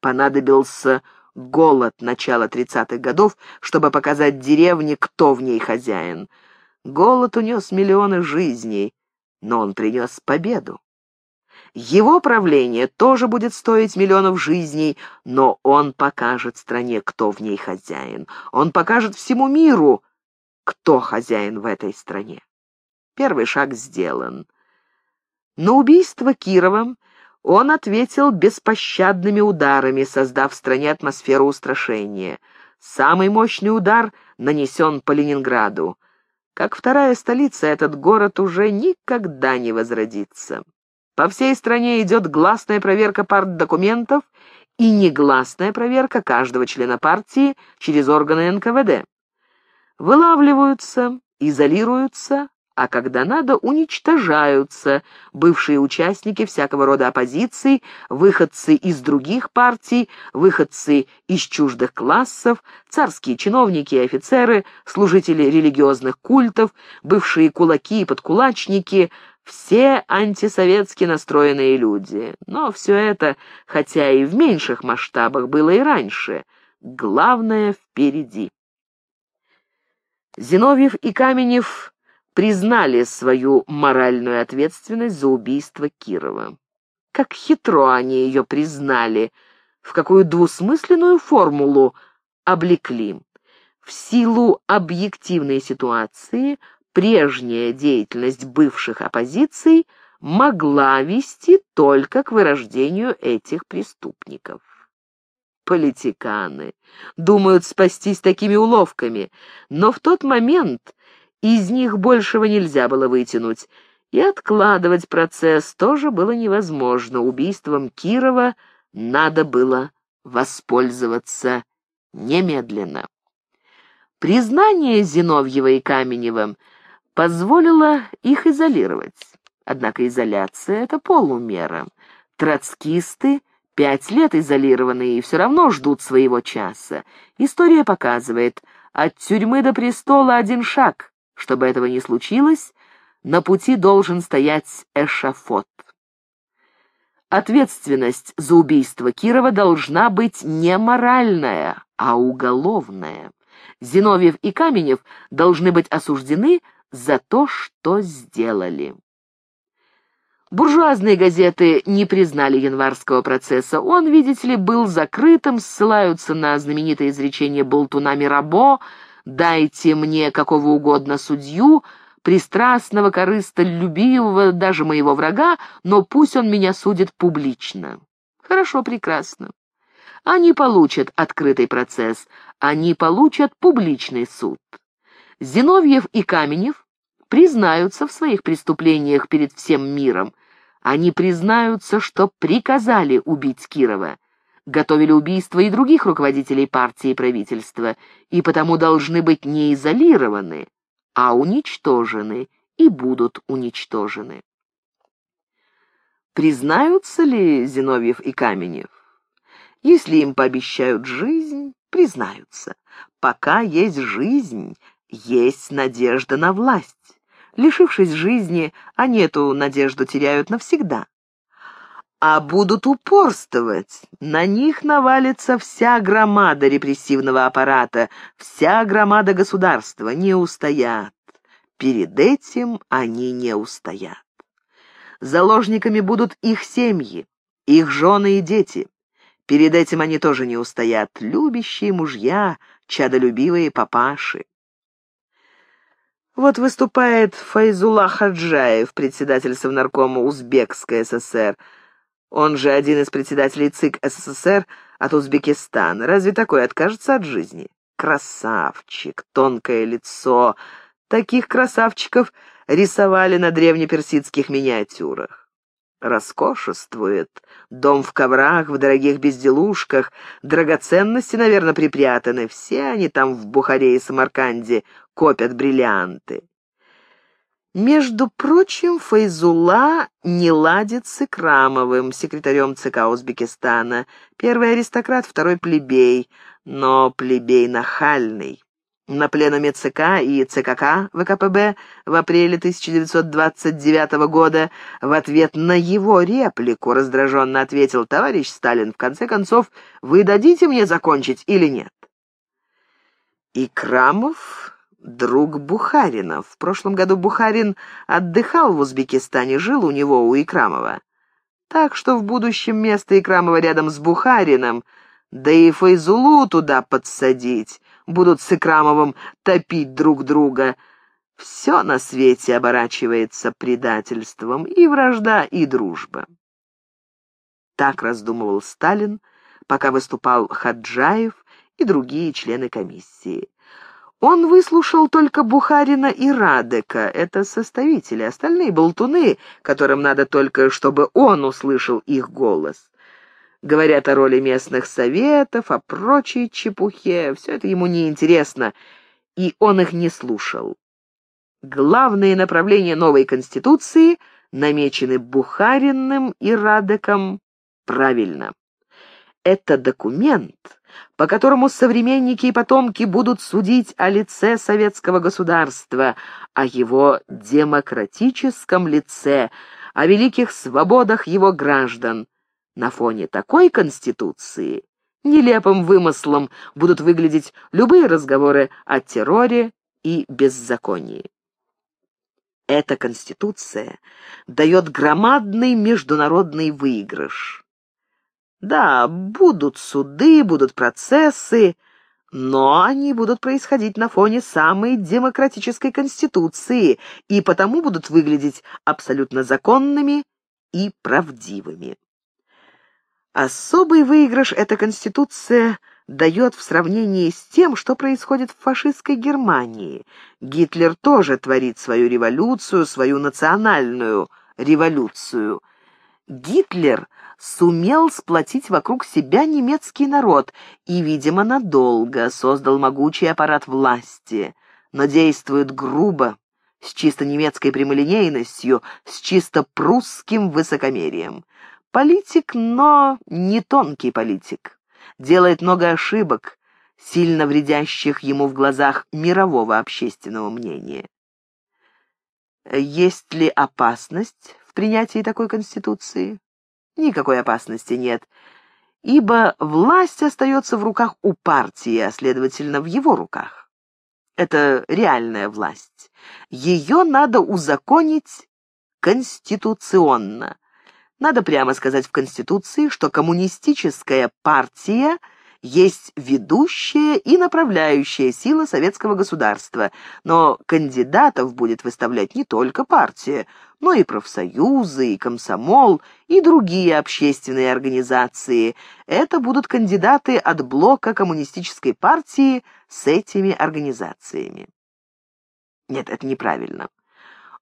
Понадобился голод начала тридцатых годов, чтобы показать деревне, кто в ней хозяин. Голод унес миллионы жизней, но он принес победу. Его правление тоже будет стоить миллионов жизней, но он покажет стране, кто в ней хозяин. Он покажет всему миру, кто хозяин в этой стране. Первый шаг сделан. На убийство Кирова он ответил беспощадными ударами, создав в стране атмосферу устрашения. Самый мощный удар нанесен по Ленинграду. Как вторая столица, этот город уже никогда не возродится. По всей стране идет гласная проверка партдокументов и негласная проверка каждого члена партии через органы НКВД. Вылавливаются, изолируются, а когда надо, уничтожаются бывшие участники всякого рода оппозиций, выходцы из других партий, выходцы из чуждых классов, царские чиновники и офицеры, служители религиозных культов, бывшие кулаки и подкулачники, все антисоветски настроенные люди. Но все это, хотя и в меньших масштабах, было и раньше. Главное впереди. Зиновьев и Каменев признали свою моральную ответственность за убийство Кирова. Как хитро они ее признали, в какую двусмысленную формулу облекли. В силу объективной ситуации прежняя деятельность бывших оппозиций могла вести только к вырождению этих преступников. Политиканы думают спастись такими уловками, но в тот момент из них большего нельзя было вытянуть, и откладывать процесс тоже было невозможно. Убийством Кирова надо было воспользоваться немедленно. Признание Зиновьева и Каменева позволило их изолировать. Однако изоляция — это полумера. Троцкисты пять лет изолированы и все равно ждут своего часа. История показывает, от тюрьмы до престола один шаг. Чтобы этого не случилось, на пути должен стоять эшафот. Ответственность за убийство Кирова должна быть не моральная, а уголовная. Зиновьев и Каменев должны быть осуждены за то, что сделали. Буржуазные газеты не признали январского процесса. Он, видите ли, был закрытым, ссылаются на знаменитое изречение Болтуна Мирабо дайте мне какого угодно судью, пристрастного, корыстолюбивого, даже моего врага, но пусть он меня судит публично. Хорошо, прекрасно. Они получат открытый процесс, они получат публичный суд. Зиновьев и Каменев признаются в своих преступлениях перед всем миром. Они признаются, что приказали убить Кирова готовили убийство и других руководителей партии и правительства, и потому должны быть не изолированы, а уничтожены и будут уничтожены. Признаются ли Зиновьев и Каменев? Если им пообещают жизнь, признаются. Пока есть жизнь, есть надежда на власть. Лишившись жизни, они эту надежду теряют навсегда а будут упорствовать, на них навалится вся громада репрессивного аппарата, вся громада государства, не устоят. Перед этим они не устоят. Заложниками будут их семьи, их жены и дети. Перед этим они тоже не устоят, любящие мужья, чадолюбивые папаши. Вот выступает Файзула Хаджаев, председатель Совнаркома Узбекской ССР, он же один из председателей ЦИК СССР от Узбекистана. Разве такой откажется от жизни? Красавчик, тонкое лицо. Таких красавчиков рисовали на древнеперсидских миниатюрах. Роскошествует. Дом в коврах, в дорогих безделушках. Драгоценности, наверное, припрятаны. Все они там в Бухаре и Самарканде копят бриллианты. Между прочим, Файзула не ладит с Икрамовым, секретарем ЦК Узбекистана. Первый аристократ, второй плебей, но плебей нахальный. На пленуме ЦК и ЦКК ВКПБ в апреле 1929 года в ответ на его реплику раздраженно ответил товарищ Сталин, в конце концов, вы дадите мне закончить или нет? И Крамов друг Бухарина. В прошлом году Бухарин отдыхал в Узбекистане, жил у него, у Икрамова. Так что в будущем место Икрамова рядом с Бухарином, да и Файзулу туда подсадить будут с Икрамовым топить друг друга. Все на свете оборачивается предательством, и вражда, и дружба. Так раздумывал Сталин, пока выступал Хаджаев и другие члены комиссии. Он выслушал только Бухарина и Радека, это составители, остальные болтуны, которым надо только, чтобы он услышал их голос. Говорят о роли местных советов, о прочей чепухе. Все это ему неинтересно, и он их не слушал. Главные направления новой Конституции намечены Бухариным и Радеком правильно. Это документ, по которому современники и потомки будут судить о лице советского государства, о его демократическом лице, о великих свободах его граждан. На фоне такой конституции нелепым вымыслом будут выглядеть любые разговоры о терроре и беззаконии. Эта конституция дает громадный международный выигрыш. Да, будут суды, будут процессы, но они будут происходить на фоне самой демократической конституции и потому будут выглядеть абсолютно законными и правдивыми. Особый выигрыш эта Конституция дает в сравнении с тем, что происходит в фашистской Германии. Гитлер тоже творит свою революцию, свою национальную революцию. Гитлер сумел сплотить вокруг себя немецкий народ и, видимо, надолго создал могучий аппарат власти, но действует грубо, с чисто немецкой прямолинейностью, с чисто прусским высокомерием. Политик, но не тонкий политик. Делает много ошибок, сильно вредящих ему в глазах мирового общественного мнения. Есть ли опасность в принятии такой конституции? Никакой опасности нет, ибо власть остается в руках у партии, а следовательно, в его руках. Это реальная власть. Ее надо узаконить конституционно. Надо прямо сказать в Конституции, что коммунистическая партия есть ведущая и направляющая сила советского государства, но кандидатов будет выставлять не только партия, но и профсоюзы, и комсомол, и другие общественные организации. Это будут кандидаты от блока коммунистической партии с этими организациями. Нет, это неправильно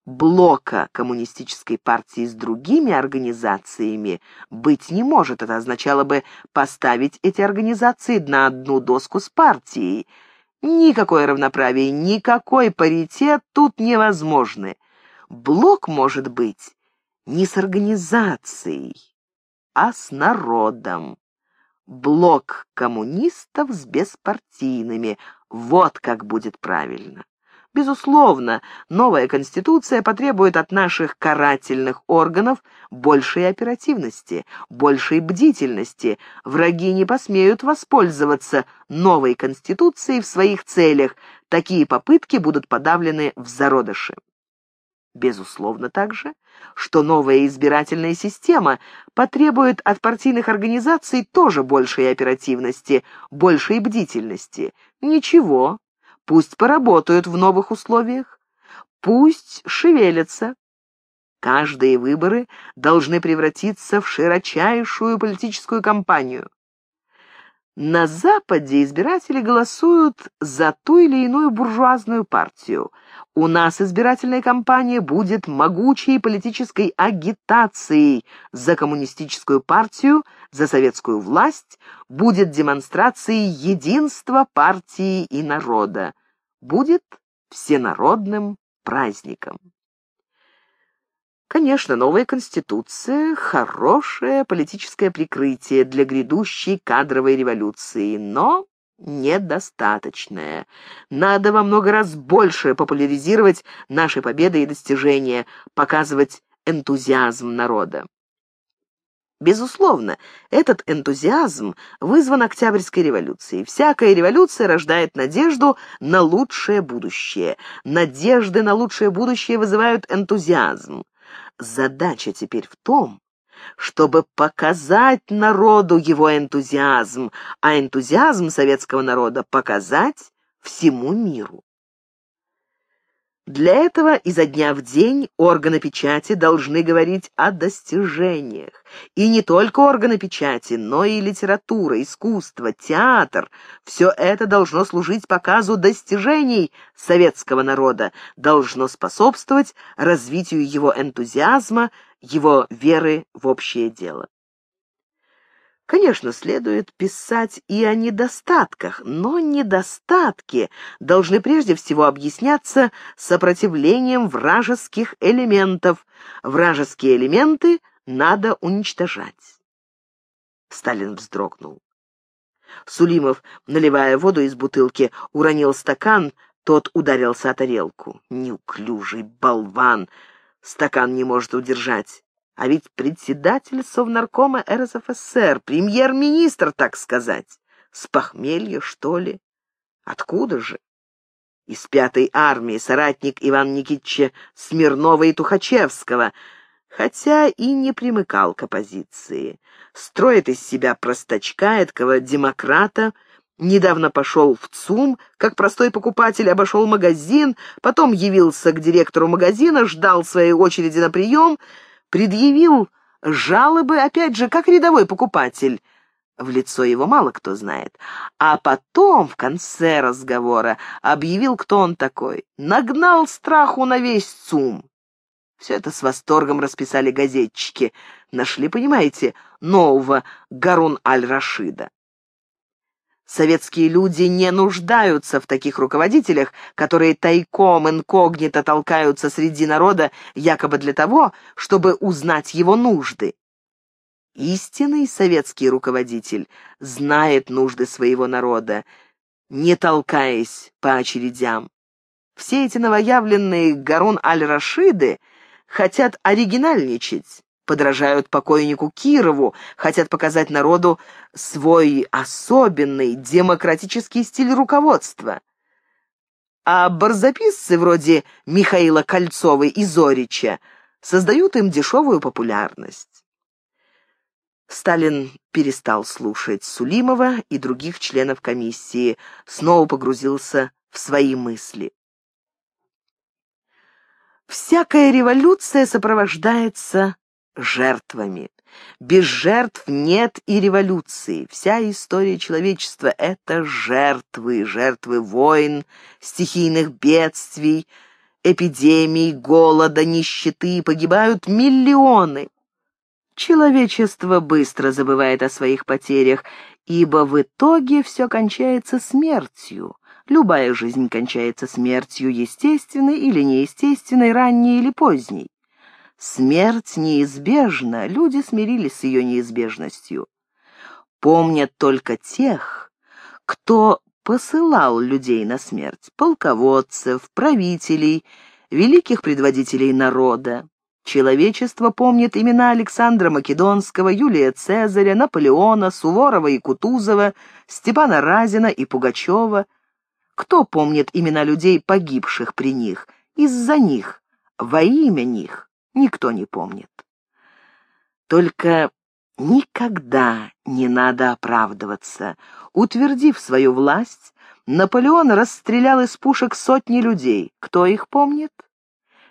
блока коммунистической партии с другими организациями быть не может. Это означало бы поставить эти организации на одну доску с партией. Никакое равноправие, никакой паритет тут невозможны. Блок может быть не с организацией, а с народом. Блок коммунистов с беспартийными. Вот как будет правильно. Безусловно, новая Конституция потребует от наших карательных органов большей оперативности, большей бдительности. Враги не посмеют воспользоваться новой Конституцией в своих целях. Такие попытки будут подавлены в зародыше. Безусловно также, что новая избирательная система потребует от партийных организаций тоже большей оперативности, большей бдительности. Ничего, Пусть поработают в новых условиях, пусть шевелятся. Каждые выборы должны превратиться в широчайшую политическую кампанию. На Западе избиратели голосуют за ту или иную буржуазную партию. У нас избирательная кампания будет могучей политической агитацией за коммунистическую партию, за советскую власть, будет демонстрацией единства партии и народа, будет всенародным праздником. Конечно, новая конституция — хорошее политическое прикрытие для грядущей кадровой революции, но недостаточное. Надо во много раз больше популяризировать наши победы и достижения, показывать энтузиазм народа. Безусловно, этот энтузиазм вызван Октябрьской революцией. Всякая революция рождает надежду на лучшее будущее. Надежды на лучшее будущее вызывают энтузиазм. Задача теперь в том, чтобы показать народу его энтузиазм, а энтузиазм советского народа показать всему миру. Для этого изо дня в день органы печати должны говорить о достижениях. И не только органы печати, но и литература, искусство, театр. Все это должно служить показу достижений советского народа, должно способствовать развитию его энтузиазма, его веры в общее дело. Конечно, следует писать и о недостатках, но недостатки должны прежде всего объясняться сопротивлением вражеских элементов. Вражеские элементы надо уничтожать. Сталин вздрогнул. Сулимов, наливая воду из бутылки, уронил стакан, тот ударился о тарелку. Неуклюжий болван! Стакан не может удержать. А ведь председатель Совнаркома РСФСР, премьер-министр, так сказать. С похмелья, что ли? Откуда же? Из пятой армии, соратник Ивана Никитича Смирнова и Тухачевского, хотя и не примыкал к оппозиции. Строит из себя простачка, эткого демократа, Недавно пошел в ЦУМ, как простой покупатель обошел магазин, потом явился к директору магазина, ждал своей очереди на прием — предъявил жалобы, опять же, как рядовой покупатель. В лицо его мало кто знает. А потом, в конце разговора, объявил, кто он такой. Нагнал страху на весь ЦУМ. Все это с восторгом расписали газетчики. Нашли, понимаете, нового Гарун-аль-Рашида. Советские люди не нуждаются в таких руководителях, которые тайком инкогнито толкаются среди народа якобы для того, чтобы узнать его нужды. Истинный советский руководитель знает нужды своего народа, не толкаясь по очередям. Все эти новоявленные Гарун аль-Рашиды хотят оригинальничать, подражают покойнику Кирову, хотят показать народу свой особенный демократический стиль руководства. А барзаписцы вроде Михаила Кольцова и Зорича создают им дешевую популярность. Сталин перестал слушать Сулимова и других членов комиссии, снова погрузился в свои мысли. Всякая революция сопровождается жертвами. Без жертв нет и революции. Вся история человечества — это жертвы, жертвы войн, стихийных бедствий, эпидемий, голода, нищеты. Погибают миллионы. Человечество быстро забывает о своих потерях, ибо в итоге все кончается смертью. Любая жизнь кончается смертью, естественной или неестественной, ранней или поздней. Смерть неизбежна, люди смирились с ее неизбежностью. Помнят только тех, кто посылал людей на смерть, полководцев, правителей, великих предводителей народа. Человечество помнит имена Александра Македонского, Юлия Цезаря, Наполеона, Суворова и Кутузова, Степана Разина и Пугачева. Кто помнит имена людей, погибших при них, из-за них, во имя них? Никто не помнит. Только никогда не надо оправдываться. Утвердив свою власть, Наполеон расстрелял из пушек сотни людей. Кто их помнит?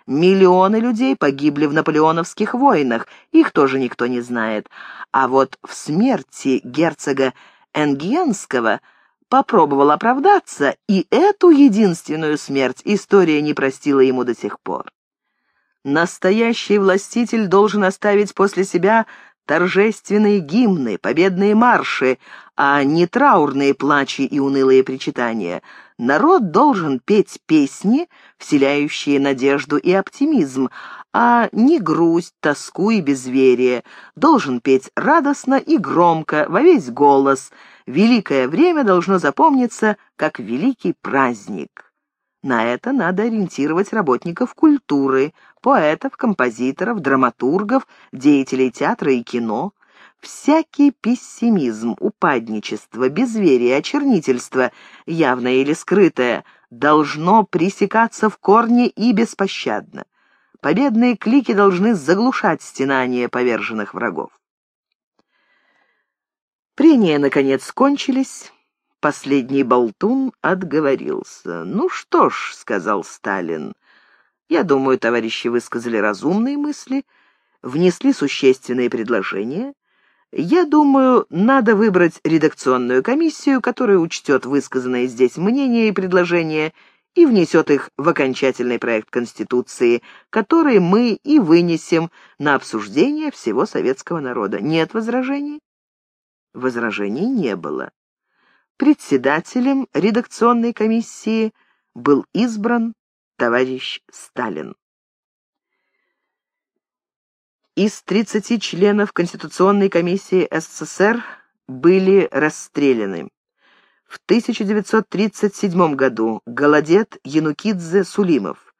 Миллионы людей погибли в наполеоновских войнах, их тоже никто не знает. А вот в смерти герцога Энгенского попробовал оправдаться, и эту единственную смерть история не простила ему до сих пор. Настоящий властитель должен оставить после себя торжественные гимны, победные марши, а не траурные плачи и унылые причитания. Народ должен петь песни, вселяющие надежду и оптимизм, а не грусть, тоску и безверие. Должен петь радостно и громко, во весь голос. Великое время должно запомниться как великий праздник. На это надо ориентировать работников культуры, поэтов, композиторов, драматургов, деятелей театра и кино. Всякий пессимизм, упадничество, безверие, очернительство, явное или скрытое, должно пресекаться в корне и беспощадно. Победные клики должны заглушать стенания поверженных врагов. Прения, наконец, кончились. Последний болтун отговорился. «Ну что ж», — сказал Сталин, — «я думаю, товарищи высказали разумные мысли, внесли существенные предложения. Я думаю, надо выбрать редакционную комиссию, которая учтет высказанные здесь мнения и предложения и внесет их в окончательный проект Конституции, который мы и вынесем на обсуждение всего советского народа. Нет возражений? Возражений не было. Председателем редакционной комиссии был избран товарищ Сталин. Из 30 членов Конституционной комиссии СССР были расстреляны в 1937 году Голодет, Янукидзе, Сулимов.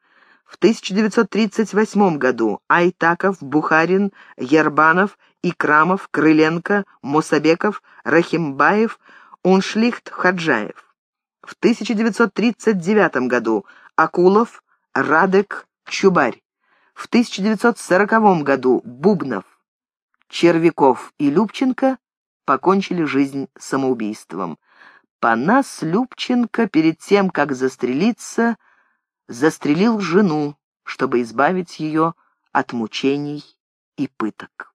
В 1938 году Айтаков, Бухарин, Ербанов, Икрамов, Крыленко, Мусабеков, Рахимбаев, Уншлихт, Хаджаев. В 1939 году Акулов, Радек, Чубарь. В 1940 году Бубнов, Червяков и Любченко покончили жизнь самоубийством. Панас Любченко перед тем, как застрелиться, застрелил жену, чтобы избавить ее от мучений и пыток.